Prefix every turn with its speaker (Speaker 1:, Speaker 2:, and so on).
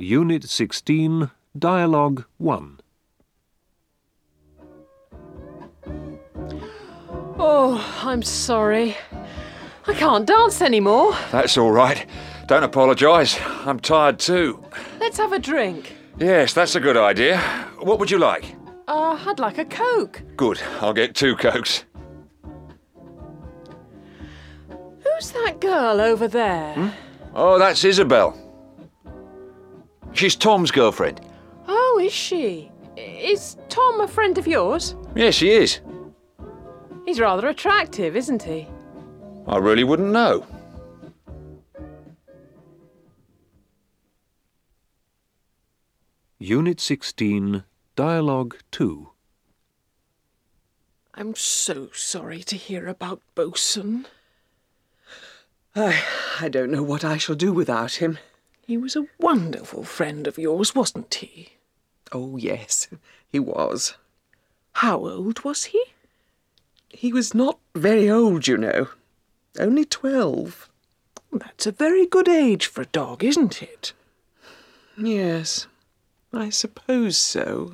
Speaker 1: Unit 16, Dialogue 1.
Speaker 2: Oh, I'm sorry. I can't dance anymore.
Speaker 3: That's all right. Don't apologise. I'm tired too.
Speaker 2: Let's have a drink.
Speaker 3: Yes, that's a good idea. What would you like?
Speaker 2: Uh, I'd like a Coke.
Speaker 3: Good. I'll get two cokes.
Speaker 2: Who's that girl over there?
Speaker 3: Oh, that's Isabel. She's Tom's girlfriend.
Speaker 2: Oh, is she? Is Tom a friend of yours?
Speaker 3: Yes, he is.
Speaker 2: He's rather attractive, isn't he?
Speaker 3: I really wouldn't know.
Speaker 1: Unit 16, Dialogue 2.
Speaker 4: I'm so sorry to hear about Bosun. I, I don't know what I shall do without him. He was a wonderful friend of yours, wasn't he? Oh, yes, he was. How old was he? He was not very old, you know. Only twelve. That's a very good age for a dog, isn't it? Yes, I suppose so.